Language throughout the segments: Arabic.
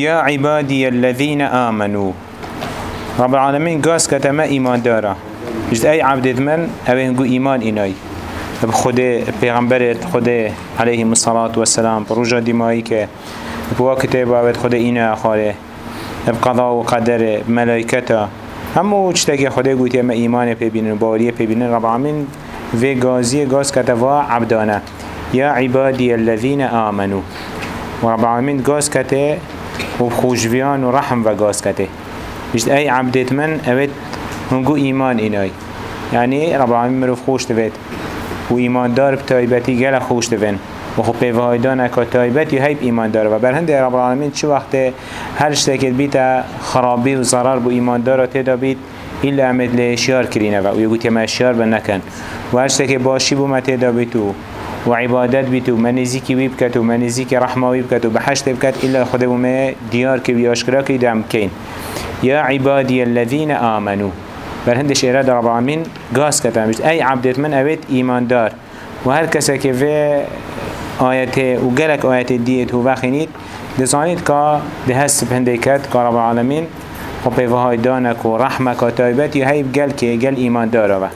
يا عبادي الذين آمنوا. رب العالمين قاس كتما إيمان دارا. جد أي عبد من أبي نقول إيمان إناي. بخده پیغمبرت خده عليه الصلاة والسلام بروجا دمائي که بوا كتابه بد خده إنا خاله بقضاء وقدر ملائكته همو چتاكي خده قوتي اما إيمان ببينن باوريه ببينن رب العالمين في غازي غاز كتوا عبدانا يا عبادي الذين آمنوا. ورب العالمين غاز كته وخوشبيان ورحم وغاز كته بجد أي عبدت من أبد هنگو إيمان إناي يعني رب العالمين مروف خوش تبت و إيمان دار بتايبتي غلا خوش تبن و خب پیوهایدان اکا تایبتی هیب ایمان داره و بر رب العالمین چه وقت هر شتکت بیتا خرابی و ضرر بو ایمان داره تیدا بید إلا أمد لشيار كرينه و يقول ما شيار بنكن وهرشتك باشي بو ما تيدا بيتو وعبادت بيتو منزيكي ويبكت ومنزيكي رحمة ويبكت وبحشت بكت إلا خده بما ديار كي وياشكرا كي دعم كين يا عبادي الذين آمنوا بل هندش إرادة رب العالمين قاس كتان أي عبدت من أبيت إيمان دار وهر كسا كفي آياته وقالك آياته ديت هو بخينيت دزانيت كا دهس بهنديكت كرب العالمين و پیوهای دانک و رحمک و تایبت یا هیب گل که گل ایمان داره و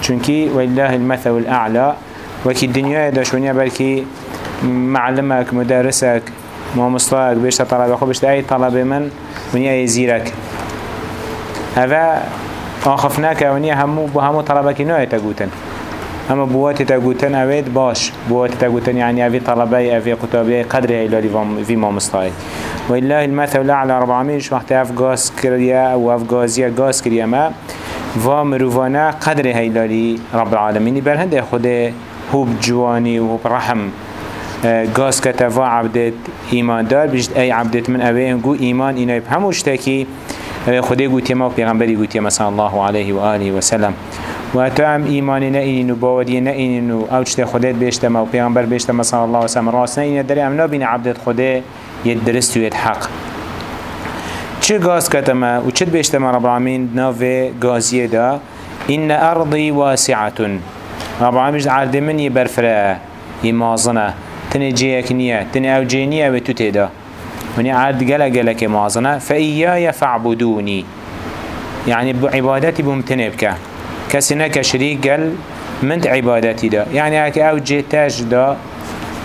چونکی والله المثل الاعلى وكي الدنيا داشونيا بلكي معلمك مدرسك مامستاك بيشتا طلب خو بيشتا اي طلب من ونيا يزيرك هذا آخفناك ونيا همو بهمو طلبك نوع تقوتن اما بوات تقوتن اوید باش. بوات تقوتن يعني اوی طلبه اوی قطابه قدر ایلالی في مامستاي والله المثل الأعلى 400 وقت اف غاز كريا أو غاز كريا ما و مروفانا قدر هيلالي رب العالمين بل هنده خده هوب جواني وهوب رحم غاز كتفا عبدت ايمان دار بجد اي عبدت من اوه قو ايمان اينا بهموش تاكي خده قوتي ما و پیغمبری قوتي ما صلى الله عليه وآله وسلم و تو هم ایمانی نئینین و باوری نئینین و أو چته خودت بیشتم و پیغمبر بیشتم صلی الله وسلم راست نئینین داری ام نبین عبدت خوده ید درست و ید حق. چه گاز کتما و چه بیشتم رب العالمین ناو گازیه دا؟ این ارضی واسعتون. رب العالمین عرض من یه برفره یه مازنه تنه جیک نیه تنه أو جینیه به تو تیدا ونی عرض گله گله که مازنه فإياي فاعبدوني يعني بعبادتي بمتنب که کسی نکه شریک گل من عبادتی دا يعني اك أو جيتاج دا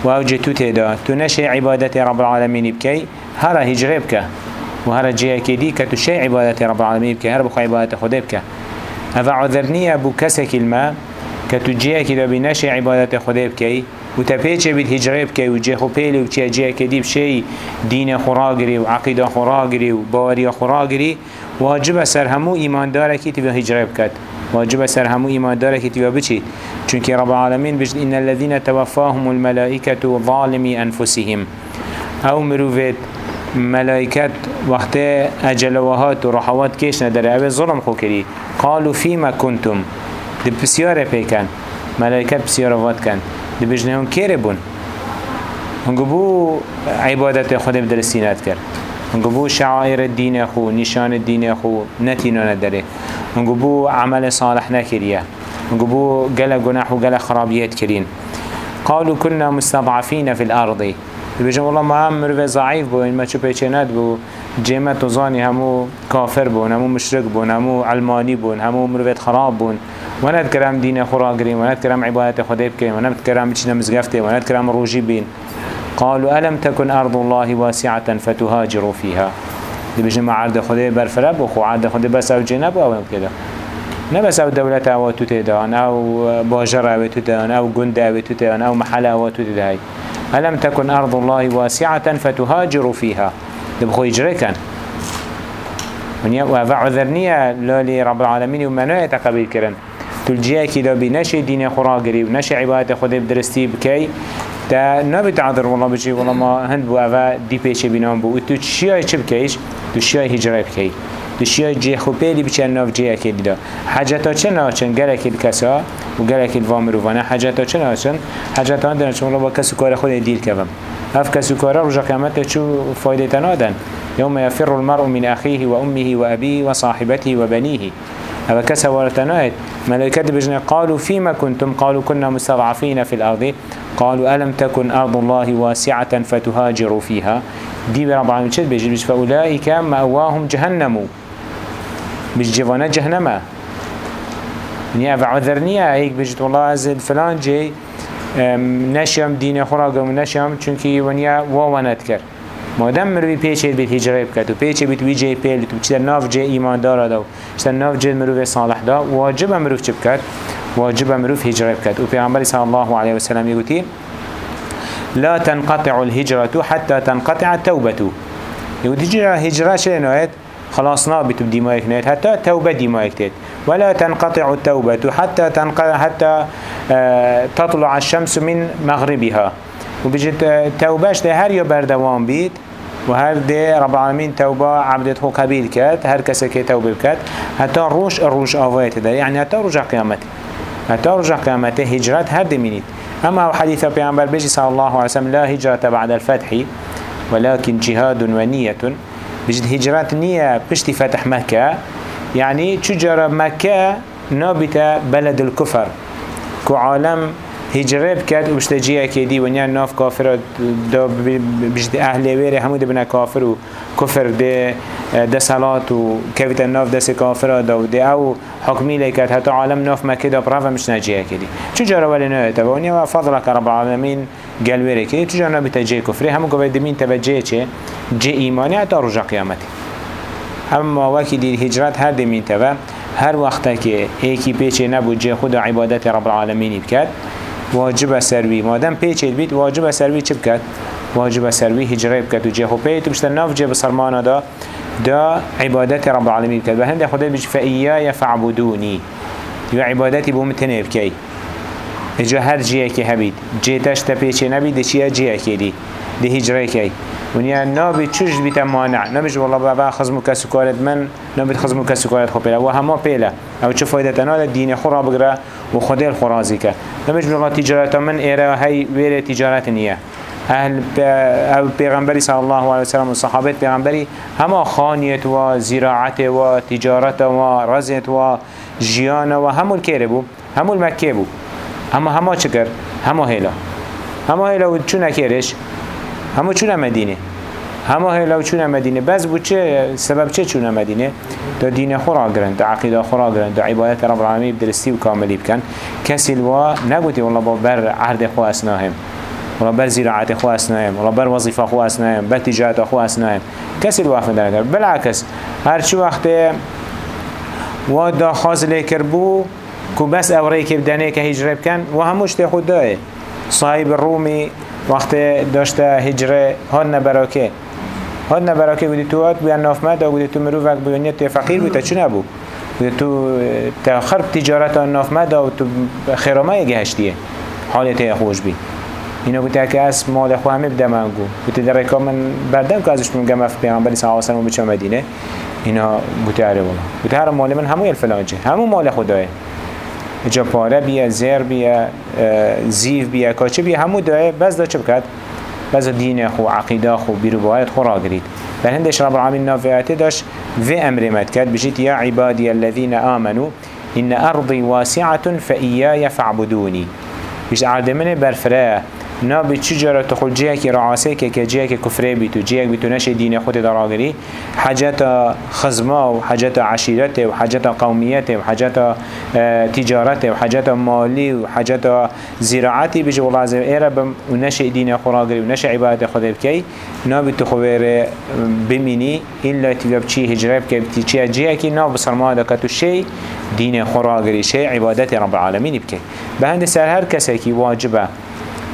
و أو جيتوت دا تو نشي عبادت رب العالمين بكي هرا هجره بك و هرا جيه دي كتو شي عبادت رب العالمين بكي هرا بخو عبادت خده بك هذا عذرني ابو كسا كلمة كتو جيه كده بنشي عبادت خده بكي و تپیچه بید هجره بکی و جه خوپیلی و چه جه کدی بشی دین خوراگری و عقیده خوراگری و باوری خوراگری واجب سر همو ایمانداره که تبا هجره بکد. واجب سر همو ایمان داره که تیوا بچید چونك رب العالمين بجد إن الذين توفاهم الملائكة ظالمي أنفسهم أو مروفت ملائكت وقت أجلوهات ورحوات كيش نداره. أو ظلم خو كري قالوا فيما كنتم دي بسيارة بيكن ملائكت بسيارة وات كان دي بجنهم كيري بون هنگو بو عبادت خود بدرسينات کرد هنگو بو شعائر الدين خو نشان الدين خو نتينا نداره هنگو بو عمل صالح نكريه هنگو بو قل گناح و قل خرابيات كرين قالوا كنا مستضعفين في الأرض بيجم والله ما هم مروه ضعيف بو ما چو پیچنات بو جيمة تظاني همو كافر بون همو مشرك بون همو علماني بون همو مروه خراب بون ونت كرام دين خورا قرين ونت كرام عبادة خده بكين ونت كرام بچنا مزگفته ونت كرام روجي بين. قالوا ألم تكن أرض الله واسعة فتهاجروا فيها؟ دي بيجي مع عرض خده برفرب وخو عرض خده بس أو جنب أو كده. نه بس أو دولت أو تو تدان آو باجر أو تو تدان آو جند أو تو تدان آو محل أو تو تدان ألم تكن أرض الله واسعة فتهاجروا فيها؟ دي بخو يجري كان وعذرنية لولي رب العالمين ومنوية تقبيل كرن تلجيه كده بنشي دين خراغري ونشي عبادة خده بدرستي بكي. تا نبي تعذر والله بجي والله ما هند بو أفا دي بيش بينام بو. تو شيء چه بكيش تو شيء هجرة بكي تو شيء جي خوبيلي بچن ناف جي أكيد دا حاجتا چه ناچن؟ گلك الكسا و گلك الوامر وأنا حاجتا چه ناچن؟ حاجتا عندنا چون والله با کسو کار خود ديل كفم اف کسو کار رجا قیامت چو فايدة نادن يوم يفر المرء من أخيه وأمه وأبيه وصاحبته وبنيه هذا كسا ورتنايت ملائكة بجنة قالوا فيما كنتم؟ قالوا كنا مستضعفين في الأرض. قالوا ألم تكن أرض الله واسعة فتهاجروا فيها؟ دي برب العالمين شد بيجي فأولئك مأواهم جهنم. بيجي جوانا جهنم. يعني عذرنية هيك بيجي والله أزل فلان جي نشيم دين خراج ونشيم چونكي ونيا واوانت كر. مادم مروی پیچه بیت هجره بکد و پیچه بیت وی پیل تو بچه ناف جه ایمان دار دا و بچه ناف جه مروی صالح دا واجب مروف چه بکد واجب مروف هجره بکد و پیغمبر صلی الله علیه وسلم یگوتی لا تنقطع الهجرة حتى تنقطع التوبة. يقول هجرة شيء نوعد خلاص نابت بديمايك نيت حتى توبة ديمايك تيت ولا تنقطع التوبة حتى تنقطع حتى آه تطلع الشمس من مغربها. وبجد توبهش ده هر يا بردوان بيت وهر ده رب العالمين توبة عبدته قبيل كات هر كسا كي توبة كات حتى روش الروش آوات ده يعني حتى رجع قيامته حتى رجع قيامته هجرات هر دمينيت أما حديث بيعنبر بيجي صلى الله عليه وسلم لا هجرة بعد الفتح ولكن جهاد ونية بجد هجرات نية بشتي فتح مكة يعني تجرى مكة نابت بلد الكفر كو عالم هجره بکرد و بشت جیه که دی ونیا ناف کافر دا بشت أهل ویره همو ده بنا کافر و کفر ده ده صلات و كيفت الناف دست كافر دا و ده. أو حكمي لكت حتى عالم ناف مكة دا برافا مش ناجيه كدي چو جارا ولی نوه تبا و فضلك رب العالمين قال ويري كدي چو جارا بتا جي كفري همو دمين تبا جي چه؟ جي ايماني حتى رجا قيامتي اما وكي دي الهجرات هر دمين تبا هر وقتا که ایکی پیچه نبود جه خود عبادت رب العالمين بکد واجب سروی. مادم پیچید بید واجب سروی چی بکد؟ واجب سروی هجره بکد و جه خو پیت بشتر ناف جه بسرمانا دا دا عبادت رب العالمین بکد و هنده خدا بج فإياي فعبدوني یا عبادتی بوم تنه بکی. اجا هر جیه که هبید جیتش تا پیچه نبید چیه؟ جیه که دی دی هجره کی. ونیا نابی چوش بیت مانع. نبیش والله بابا خزمو کسو کارت من نبید خزمو کسو کارت خو پیلا و همه پیلا أو چه فایده تنال دین خورا بگره و خدا الخرازی که نبیش والله تجارت من ایره هی ویره تجارت نیه. أهل أو پیغمبری صلی الله علیه وسلم و صحابت پیغمبری همه خانیت و زراعت و تجارت و رزت و جیان و همون کره بو. همون مکه بو. اما همه چه کرد؟ همه هیلا. همه هیلا و چون نکرش؟ همه چون مدینه. همه هیلا چون مدینه. بس بو چه؟ سبب چه چون مدینه؟ تا دین خورا گرن تا عقیده خورا گرن تا عبادت رب العالمین بدرستی و کاملی بکن. کسی الوا نگوتی والله با بر عهد خو اسناهم. ولا بر زراعت خو اسناهم. ولا بر وظیفه خو اسناهم. بر تجارت خو اسناهم. کسی الوا فدر نگر بالعکس هر وقت و دا خاز لیکر بو کو بس اوری که بدنه که هجره بکن و هموش تی خود داره صاحب الرومی وقت داشته هجره هاد نبراکه هاد نبراکه بودی تو هاد بیان نافمد بودی تو مروفک بودی تو فقیر بودی چه نبود؟ بودی تو تخرب تجارت نافمد و تو خیرامه گهشتیه. حالت خوش بی. اینا بوده که از مال خو همه بده من گو. بوده در رکا من بردم که ازش میگم اف پیغمبری صلی الله و بچه مدینه. اینا بوده اره والا بوده هر مال من همو الفلانجه همو مال خداه جا پاره بیا زیر بیا زیف بیا کاچه بیا همو داره بس دا چه بکد بس دین خو عقیده خو بیرو باید خو را گرید. بل هندش رب العالمین نافعاته داشت و أمر مد کرد. بجید یا عبادی الذین آمنوا إن أرضي واسعة فإياي فاعبدوني بيش عرض منه برفراه نا به چی جرا تو خود؟ جیه که رعاسه که که جیه که کفره بی تو جیه بی تو نشه دین خود دراغری. حاجت خزما و حاجت عشیرت و حاجت قومیت و حاجت تجارت و حاجت مالی و حاجت زراعتی بجه والله عز ایره و نشه دین خراغری و نشه عبادت خود بکی. نا بی تو خویر بمینی. الا تبیب چی هجره بکی بتی چی جیه که نا بسرما دکتو شی دین خراغری شی عبادت رب العالمین بکی. به هند سر هر کسی که واجبه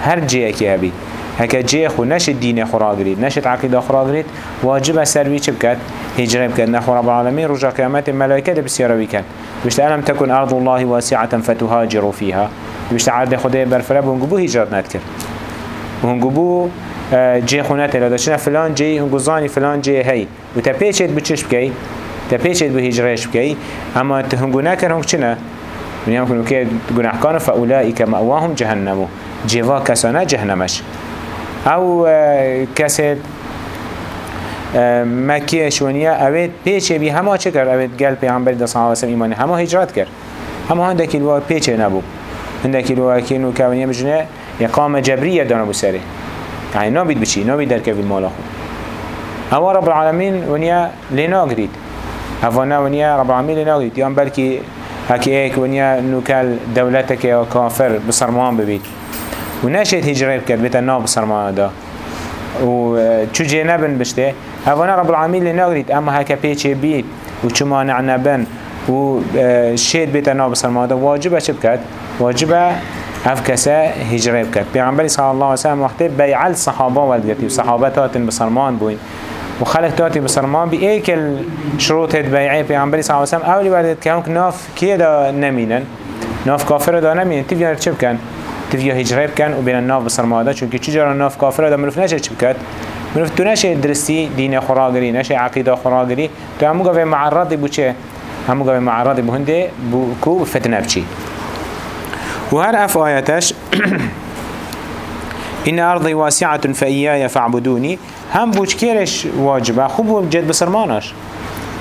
هر جيه كي هبي هكا جيه خو نشد دين خورا قريد نشد عقيدة خورا قريد واجب سروي چه بكت هجره بكت نحو رب العالمين رجع قيامات الملائكة بسيارة بكت بشت ألم تكن أرض الله واسعة فتهاجروا فيها بشت عرض خده برفره بهنگبو هجرات نتكر بهنگبو جي خونات لداشنا فلان جي هنگو زاني فلان جي هي و تا پیچت بچش بكي تا پیچت به هجرهش بكي اما تهنگو نكر هنگ چنه من يمكن كي جناح كانوا فأولئك مأواهم جوا كسانا جهنمش. أو كسد مکیش ونیا اوید پیچه بی همه چه کرد. اوید گل پیغمبر دا علیہ وسلم ایمانی. همه هجرت کرد. همه هنده کلوه پیچه نبو هنده کلوه که نو که ونیا بجنه اقامه جبریه دانه بو سره يعني نابد بشي نابد دركب المال خو هوا رب العالمين ونيا لناقريد هوانا ونيا رب العالمين لناقريد يوم بلكي هكي ايك ونيا نوكال دولتك يا كافر بصرمان ببيت وناشد هجرة بكت بيت الناب بصرمان دا و چو جنبن بشته هوانا رب العالمين لناقريد اما هكا بيچه بيت و چو مانع نبن و شید بيت الناب بصرمان دا واجبه چه بكت واجبه هف كسا هجره بكت پیغمبر صلى الله عليه وسلم وقت بيع الصحابة والدتي وصحابتات بصرمان بوين وخلق تاتي بصرمان بي ايك الشروط بيعي پیغمبر صلى الله عليه وسلم اولي بعد كهونك ناف كيه دا نمينن ناف كافر دا نمينن تفيا چه بكن تفيا هجره بكن وبين الناف بصرمان دا چونك چي جارا ناف كافر دا مروف نشه چه بكت مروف تو نشه درستی دين خراغري نشه عقيدة خراغري تو همو قوي معرض بو چه؟ همو قوي معرض بو هنده بو كو فتنه بچي وهر اف آياتش إن أرضي واسعة فإياي فاعبدوني هم بوش كيرش واجبه؟ خوب جد بسرمانش.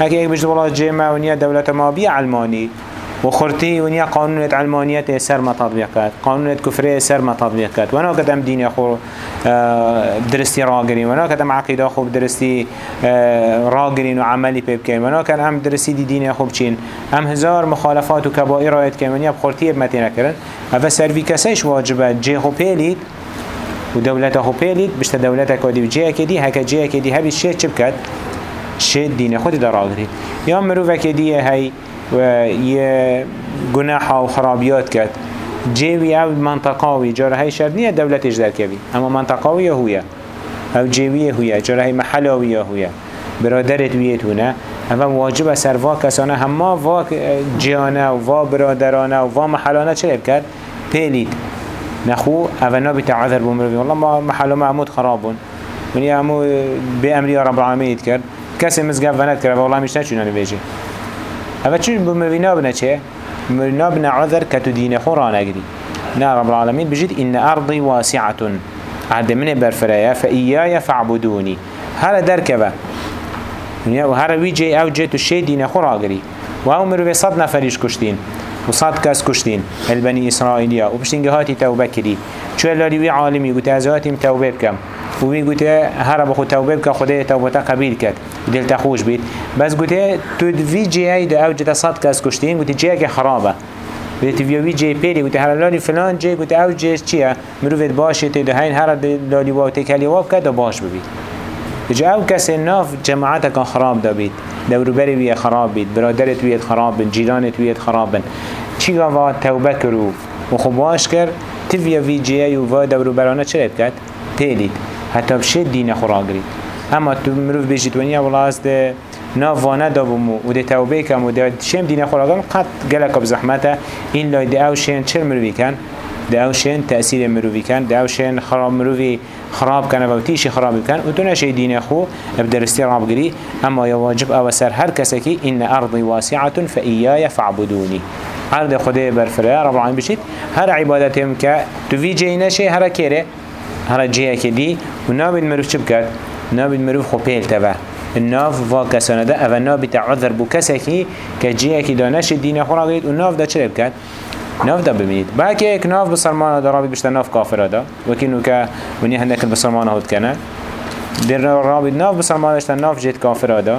هكي ايك بجد والله جيمة ونيا دولة ما بي علماني وخرتي ونيا قانونية علمانية سر ما تطبيقات قانونية كفرية سر ما تطبيقات وأنا قدم ديني اخو آه، درستي راقري وأنا قدم عقيدة درستي آه، راقرين وعملي بيبكين وأنا كان ام درستي دي ديني اخو بچين ام هزار مخالفات وكبائر آيات كين ونيا بخورتي بمتين كرن افا سروي كسيش واجبه. جي خو بيليد ودولته خو بيليد بشت دولته كودي بجيه كدي هكا جيه كدي هبي الشيء چبكت شيء دين خود دراغري يا مروفه كدي هاي و یه گناح و خرابیات کرد. جیوی أو منطقاوی جاره های شرط نیه دولتش در کبی اما منطقاوی هویه؟ أو جیوی هویه جاره های محلاوی هویه؟ برادرت ویتونه. اما واجب سر وا کسانه همه وا جیانه و وا برادرانه و وا محلانه چه کرد؟ پیلید نخو اونا بتعذر بمروی والله ما محل معمود خرابون من امو به امری رب العالمین کرد. کسی مزگف ونت کرد والله میش نچونه نبیجه هذا چون بمروینا بنا چه؟ بمروینا بنا عذر كتو دين خورا نجري نا رب العالمين بجد إن أرضي واسعة عند من برفرايا فإياي فاعبدوني هذا دركبة وهذا ويجي أو جيت الشيء دين خورا نجري وهو مروي صد نفريش كشتين وصد كاس كشتين البني إسرائيليا وبشتين جهاتي توبة كري شو اللي وي عالمي أزواتي توبة بكم وی گوته هر با خود توبه بکن خدای توبه قبیل کرد. دل تخوش بید. بس گوته تو وی جی ای دو أو جدا صد کس کشتین گوته جی که خرابه. وی وی جی پیری گوته هر لالی فلان جی گوته أو جی چیه؟ مروفت باشه تی هین هر لالی واو تکلی واو کرد و باش ببید. جا أو کسی ناف جماعت کن خراب دا بید دوروبری وی خراب بید برادرت ویت خراب بید جیرانت ویت خراب بید چی گاوا توبه کرو؟ و خوب باش کرد تیویا وی جی ای و دوروبرانه چرا کرد؟ پیلید حتی بشه دین خورا گرید. اما تو مروف بیشید ونیا والله از ده ناوانه دابمو و ده توبه کم و ده شم دین خورا گرم قد گلک بزحمته این لای ده أو شین چر مروفی کن؟ ده أو شین تأثیر مروفی کن؟ ده أو شین خراب مروفی خراب کنه و تیشی خراب کن؟ و تو نشه دین خو بدرستی راب گری اما یا واجب أو سر هر کسی که این ارضی واسعة فإياي فاعبدوني عرض خدای برفره رب العالمین بشید. هر عبادتهم که تو وی جی نشه هر کره هر جیه که دی و نابید مروف چه بکرد؟ نابید مروف خو پیل تبه الناف و کسانه ده أو نابید عذر بو کسی که جیه که دانش دین خورا گید و ناف ده چه بکرد؟ ناف ده ببینید با که یک ناف بسرمان ده رابید بشتر ناف کافر ده وکینو که ونی هندک بسرمان هود کنه در رابید ناف بسرمان داشتن ناف جید کافر ده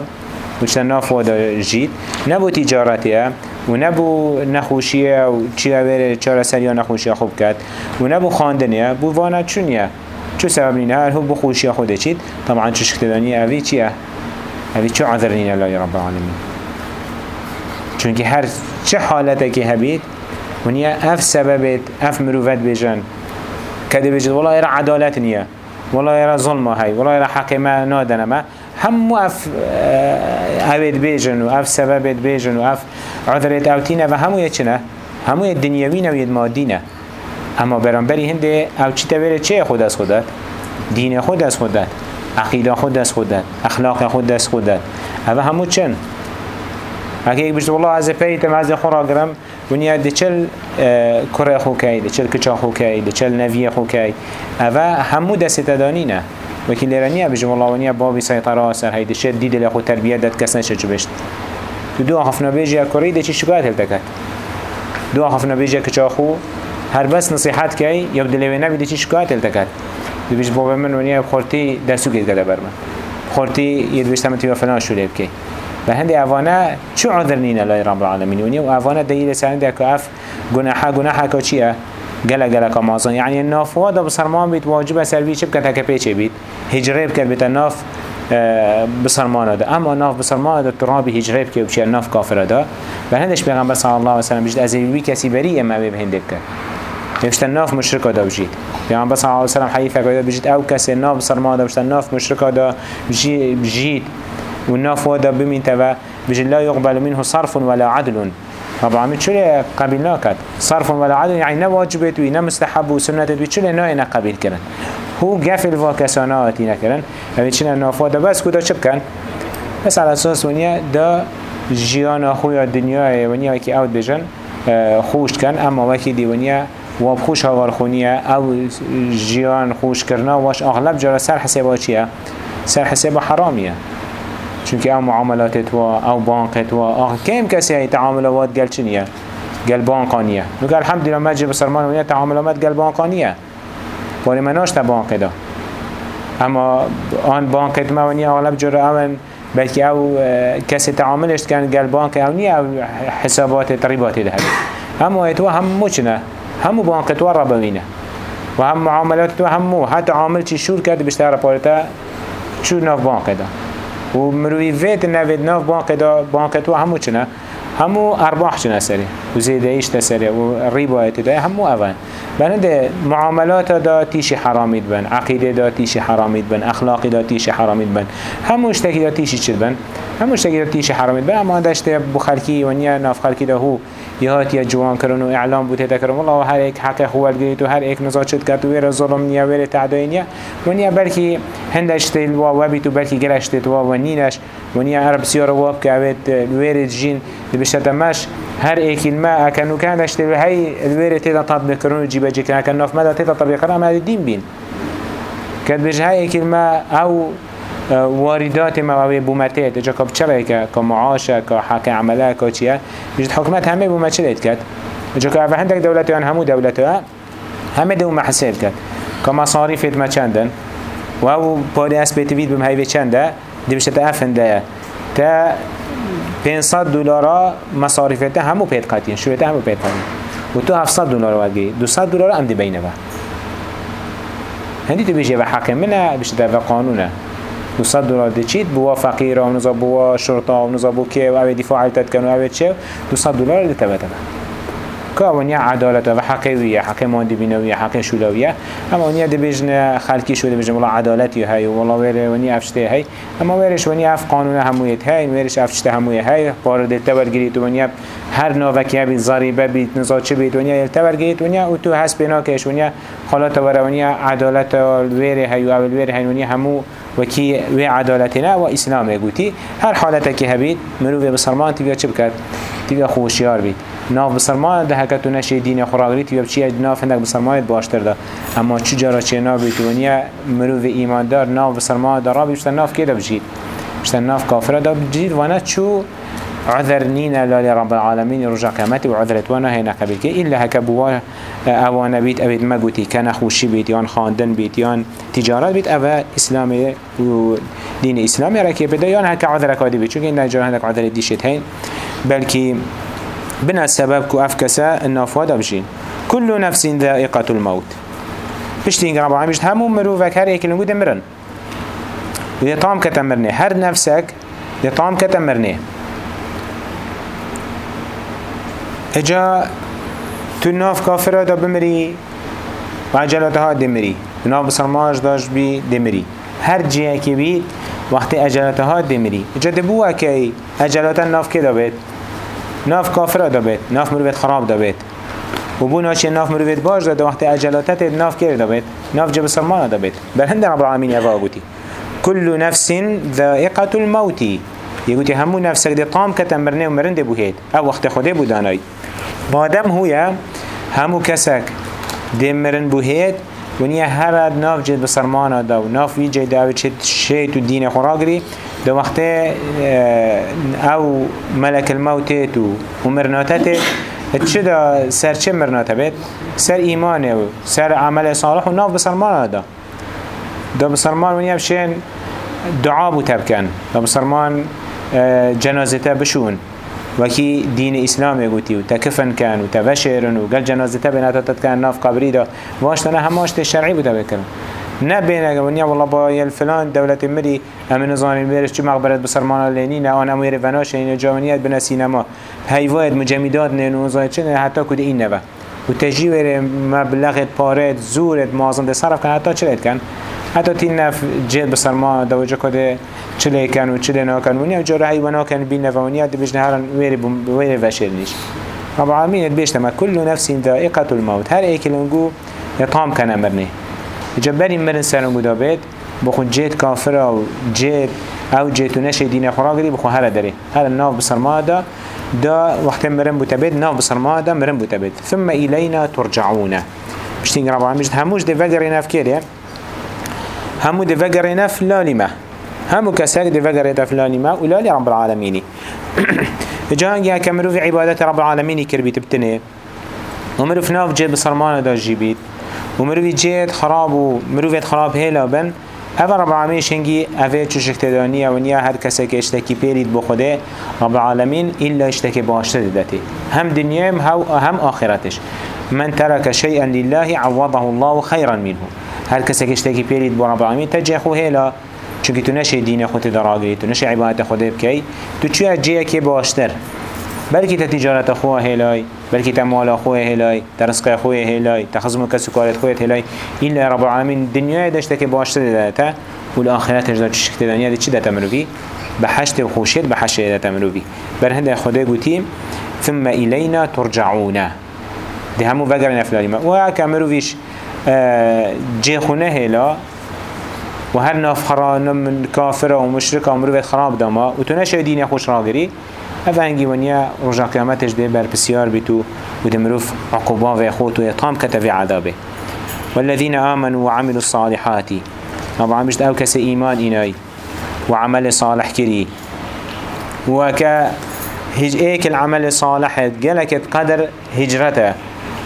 وچتن ناف وادا جید نبو تجارتیه و نبو نخوشیه و چی بره چهار سریا نخوشیه خوب کرد و نبو خاندنیه بو وأنا چونیه چو سبب نینه هر هو بخوشیه خوده چید طبعا چو شکتدانیه اوی چیه اوی چو عذر نینه لای رب العالمین؟ چونکه هر چه حالته که هبید ونیا اف سببت اف مروفت بجن کده بجد والله ایرا عدالت نیه والله ایرا ظلمه هی والله ایرا حقیمه نادنمه همو اف اوید بیجن و اف سببت بیجن و اف عذرت اوتینه و همو یه چنه همو دنیاوینه و یه مادینه اما برانبری هنده أو چی تبره چه خود از خودت دین خود از خودت عقیده خود از خودت اخلاق خود از خودت أو همو چن اگه یک بشت والله از پیتم از خورا گرم ونیا دی چل کره خو کی دی چل کچا خو کی دی چل نوی خو أو همو دست دانینه وكي لرانيا بجم الله ونيا بابي سيطرة سر هيدا شد ديد لأخو تربية داد كسنا شجبشت دو خفنا بيجي كوري دي چي شكايت هلتكت دو خفنا بيجي كچاخو هر بس نصیحت کی یا دلوی نبیده چی شکایت التکرد دو بیش بابا من ونیا خورتی دستو گید گده بر من خورتی یه دویش تمتی و فلان شده بکی. به هند اوانه چو عذر نینه لای رام العالمین؟ ونیا و اوانه دیل سرنده ده که اف گناحه گناحه که چیه؟ گله گله مازان یعنی نافوا دا بسرمان بیت واجبه سروی چه بکن تک پیچه بیت. هجره بکن بیت ناف بسرمان ده اما ناف بسرمان ده ترابی هجره بکن بچه ناف کافر ده به هندش پیغمبر صلی الله و وسلم بجد از ایوی کسی بری امه به هنده بجد ناف مشرک ده بجید پیغمبر صلی الله علیه وسلم حدیث اگه بجد أو کسی ناف بسرمان ده بجد ناف مشرک ده بجید. و ناف ده بمین تبا بجد لا يقبل منه صرف ولا عدل. رب العالمين شو قبل ناكد صرف ولا عدل يعني نواجبت وينا مستحب وسنة بي شو نا قبل كرن هو قفل واكساناتي نكرن يعني شنا نافودا بس كده شب كان بس على أساس ونيا دا جيان أخويا الدنيا ونيا كي أود بجن خوش كان أما وكي دي واب خوش هوار خونيا أو جيان خوش كرنا واش أغلب جرى سر حسابه چيا سر حسابه حرامية چونکه أو معاملات تو أو بانک تو آخه کم کسی های تعاملات گل چنیه گل بانکانیه نو گل الحمدلله مجب بسرمان ونیا تعاملات گل بانکانیه ولی مناش تا بانک دا. اما آن بانک ما ونیا اغلب جرا اون بلکه أو کسی تعاملش کن گل بانک أو نیا أو حسابات تریبات ده اما ایتوا هم موچنه همو بانک تو را ببینه. و هم معاملات تو همو. حتی عامل چی شور کرد بیشتر پارتا شور ناف بانک دا. و مروی وید نوید ناف بانک دا بانک تو همو چنه همو ارباح چنه سری؟ و زیده ایش تسری و ریبایت دا همو اول بنده معاملات دا تیشی حرامید بن عقیده دا تیشی حرامید بن اخلاقی دا تیشی حرامید بن. همو اشتکی دا تیشی چید بن؟ همو اشتکی دا تیشی حرامید بن اما داشت بخلکی و نیا ناف خلکی دا هو. يهات يا جوان كرن وإعلام بوته تكرم والله هر ایک حق خوال گريت وهر ایک نزاچت کرد و ویر ظلم نیا ویر تعدای نیا. و نیا بلکی هندش تیل و وبیت و بلکی گلش تیل و نینش. و نیا عرب سیار واب که اوید ویر جین بشتمش هر ایک ما اکنو کندش تیل هی الویر تیل تطبیق کرن و جیبه جی کن اکن ناف مدى تیل تطبیق کرن اما دین بین. كد بجه هاي كلمة أو واردات ما بومتات جا كب چرا که كمعاشة كحق عمله كچيه بجد حكمت همه بومت چلید کد جا که هندك دولتان همو دولتها همه دو محساب کد كمصاريفت ما چندن و أو پاری اسبیت وید بم هیوی چنده دی بشت افنده تا 500 دلار مصاريفته همو پید قاتین شویته همو پید قاتین. و تو 700 دلار وگی 200 دلار هم دی بینه هندی تو بیجه و حق منه بشت و قانونه 200 دلار دي چيت بوا فقير و بوا شرطة و بو و أو دفاع تتكن و أو تشيو 200 دلار دي تبتبه كاونيا عدالة و حقيوية حق ماندي بينوية حق شولوية اما ونيا دي بيجن خلقي شو دي بيجن والله عدالتي هاي والله ويري ونيا افشته هاي اما ويرش ونيا اف قانون همويت هاي ويرش افشته هموية هاي بار دي تبر گريت ونيا هر نوكي بيت ضريبه بيت نزا چه بيت ونيا يلتبر گريت ونيا و تو حسب ناكش ونيا خالات ورا ونيا عدالة الويري هاي و الويري هاي ونيا همو وكي و عدالتنا و اسلام يقولي هر حالتك هبيت مروي بسرمان تبقى چه بكت تبقى خوشيار بيت ناف بسرمان ده هکتو نشه دین خوراغریت یا بچی ناف هندک بسرمانت باشتر ده. اما چی جارا چه ناف بیتونیه مروف ایماندار ناف بسرمان ده رابی بشتن ناف که ده بجید؟ بشتن ناف کافره ده بجید وأنا چو عذر نينا لا رب العالمين رجع قيامتي وعذرت وأنا هنا قبل كي إلا هكا بوا أوانا بيت أبيت مقوتي كان خوشي بيت يان خاندن بيت يان تجارات بيت أبا إسلامي ودين إسلامي ركي بدا يان هكا عذر كادي بيت. شو كي نجار هندك عذر ديشت هين. بلكي بنا السبب كو أفكسا النافوا دبجين كل نفس ذائقة الموت. بشتين رب العالمين همو مروفك هر ايكي نقود مرن ويطعم كتمرني هر نفسك يطعم كتمرني اجا تو ناف كافرة دا بمري وعجلتها دمري ناف بسرماج داش بي دمري هر جيه كي بي وقت اجلتها دمري اجا دبوها كي اجلتها ناف كده بيت ناف کافر دا بید ناف مروید خراب دا بید. و بو ناچه ناف مروید باش دا وقت اجلاتت ناف کر دا بید. ناف جب سلمان دا بید. بل هند رب العالمین یفا گوتی. كل نفس ذائقة الموت يقولي همو نفسك دي طام كتمرنه ومرنده بوهيد أو وقت خوده بوداناي بادم هويا همو كسك دي مرن بوهيد ونیا هر ناف جد بسرمانا دا و ناف وی جد أو چه شیط و دین خوراگری دا وقت أو ملک الموت و مرناتت چه دا سر چه مرناته بید؟ سر ایمانه و سر عمل صالح و ناف بسرمانا دا. دا بسرمان ونیا بشین دعا بو تبکن دا بسرمان آه، جنازته بشون وكي دين اسلام يقولي وتكفن كان وتبشرن وقال جنازة تبنا تتكن ناف قبري ده واشتنا هماش تشرعي بتبكرن نه ونيا والله باي الفلان دولة مري امن نظام بيرش چه مقبرت بسرمان لنينا انا امير فناش این جوانيات بنا سينما هيوايد مجمدات نينو زايد چنه حتى كود این نبا و تجيور مبلغت پارت زورت مازم ده صرف کن حتی چلت کن؟ حتی تین نف جد بسرمان دوجة کده چله کن و چله ناکن ونیا جاره حیوانا کن بین نفونیا دی بجنه هرن ویری ویری وشل نیش رب العالمین بیشتما كل نفس ذائقة الموت. هر ایک لنگو يطام كان امرني. جبري مرن سرنگو دا بيت بخو جيت كافر أو جيت أو جيت و نشه دين خراغري بخو هر داري. هر ناف بسرما دا دا وقت مرن بوتبيت ناف بسرما دا مرن بوتبيت ثم إلينا ترجعون. بشتين رب العالمين هموش دي فقر ناف كده همو دي فقر ناف لا لما همو كساك دي فقر ناف لا لما ولا لرب العالمين جهانجي هكامرو في عبادات رب العالمين كربيت بتنه ومرو في ناف جيت بسرمان دا جيبيت ومروي جيت خراب ومروي خراب هلا بن. هذا رب العالمين شنجي أفي تشك تدانية ونيا هر كسك اشتكي بيريد بخده رب العالمين إلا اشتكي باشتر دته هم دنيام هم آخرتش من ترك شيئا لله عوضه الله خيرا منه. هر كسك اشتكي بيريد برب العالمين تجي خو هلا چونکه تو نشه دین خود دراغی تو نشه عبادت خود بکی تو چه جیه که باشتر؟ بلکه تا تجارت خواه هلای بلکه تا مال خواه هلای تا رزق خواه هلای تا خزم کس کارت خواه هلای این رب العالمین دنیای داشته که باشتر داده. و الاخرت اجدا چشکت دنیا دی چی داده مروی؟ به حشت و خوشیت به حشت داده مروی. بر هنده خدا گوتیم ثم إلينا ترجعون. ده همو وگر نفلالی ما. و اکا مرویش جه خونه هلا و هر ناف خران من کافر و مشرک و مرویت خراب داما و تو نشه دین خوش راگری هذا هنگی ونیا رجا قیامتش ده بر بسیار بیتو و دمروف عقوبا و خود و یطام کتفی عذابه. والذين آمنوا وعملوا الصالحات. طبعا مش أو كس ايمان إناي وعمل صالح كري وكا هج ايك العمل الصالح قالك قدر هجرته.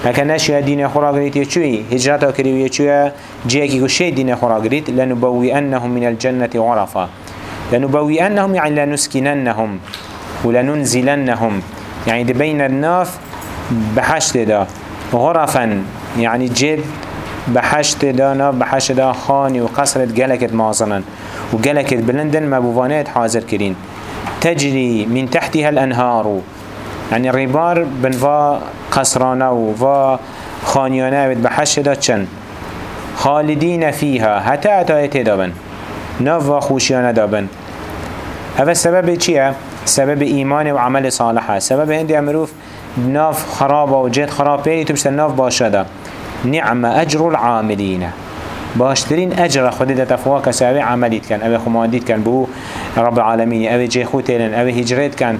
لكن نشيا دين خراغريت يشوي هجرته كري ويشوي جيكي وشي دين خراغريت لنبوئنهم من الجنة غرفا لنبوئنهم يعني لنسكننهم ولننزلنهم يعني دي بين الناف بحشت دا غرفا يعني جد بحشت دا ناف بحشت دا خاني وقصرت قلكت مازنا وقلكت بلندن مبوفانات حاضر كرين تجري من تحتها الأنهار يعني الربار بنفا قصرانا وفا خانيانا بحشت دا چن خالدين فيها حتى أتايت دابن. ناف خوشيانا دابن. هذا السبب چيه؟ سبب ایمان و عمل صالحه سبب هندی امروف ناف خرابه و جد خراب پیری تو بشتر ناف باشه نعم اجر العاملین. باشترین اجر خودی ده تفوا کسی اوه عملیت کن اوه خماندیت کن بو رب العالمین اوه جه خود تیلن اوه هجرت کن.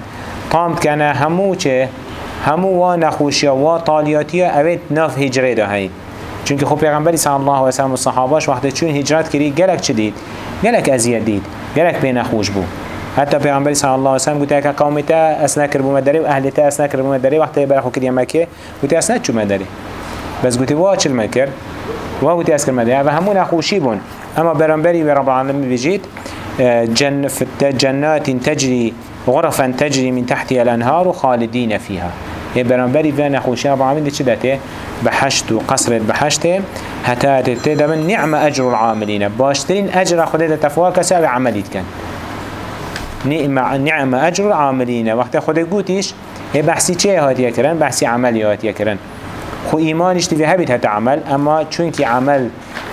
طامت کنه همو چه همو و نخوشی و طالیاتی اوه ناف هجره ده هین چونکه خب پیغمبری صلی الله و سلم و صحاباش وقتی چون هجرت کری گلک چه دید؟ گلک ازیاد دید. گلک بین نخوش بود حتى پیغمبر صلی الله علیه و سلم گوته که اسنا کربو مداری و اهلتا اسنا کربو مداری وقتی برخو کردی مکه گوته اسنا چو مداری بس گوته وا چل مکر وا گوته اسکر مداری و همون اخوشی بون اما برانبری و رب العالمین جن جنات تجري غرفا تجري من تحتها الأنهار خالدين فيها. هي برانبري فانا خوشي رب العالمين دي چدته بحشت وقصر بحشت. حتى تتدمن نعم أجر العاملين. باشترين أجر خدته تفواك سابع عمليت كان. نعم نعم أجر العاملين. وقت خود قوتيش هي بحثي چه هاتيه كرن؟ بحثي عملي هاتيه كرن. خو إيمانش تفي هبت هتا عمل أما چونك عمل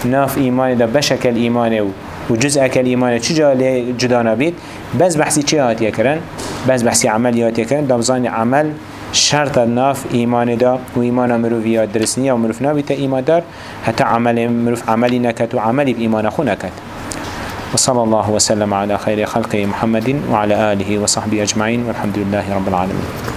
ناف إيمان ده بشكل إيمانه وجزء كالإيمان چجا جدانا بيت بس بحثي چه هاتيه كرن بس بحثي عملي هاتيه كرن دابزاني عمل شرط الناف إيمان دا و إيمان مروفيات درسنية و مروف نابتا إيمان دار حتى عمل مروف عملي نكت و عملي بإيمان خو نكت وصلى الله وسلم على خير خلقه محمد وعلى آله وصحبه أجمعين والحمد لله رب العالمين